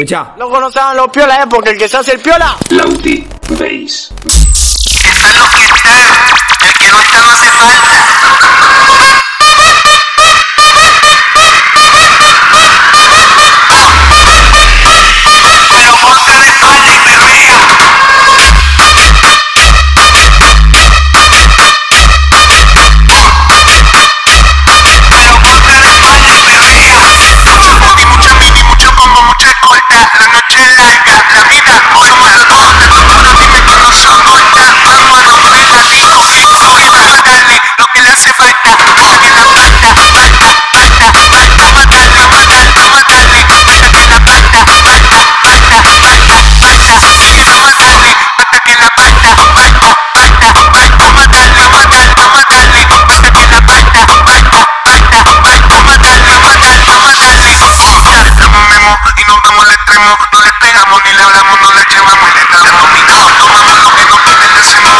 Escucha. No conocían los piolas, eh, porque el que se hace el piola. Lauti Base. El que no conoce mal. y no vamos al extremo, no le pegamos ni le hablamos, no le cremamos y le damos dominamos, tomamos lo que nos pertenecemos.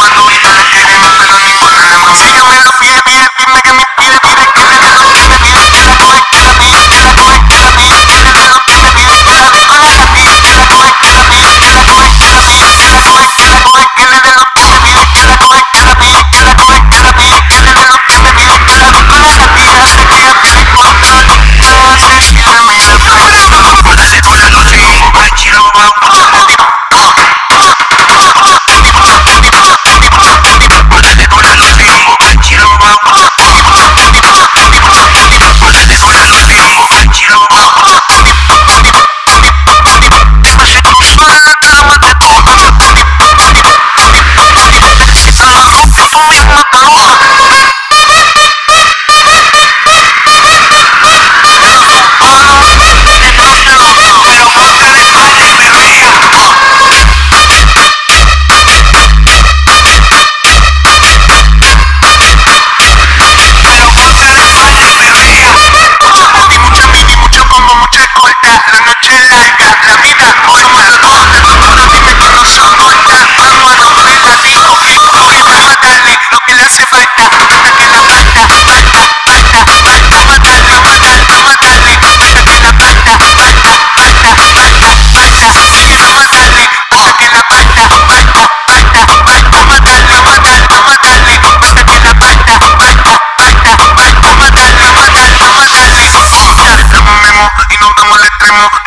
como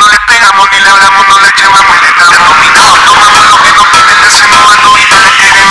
no le pegamos, ni le hablamos, no le llevamos, le cagamos, no lo que no pertenece, mamá no, y le.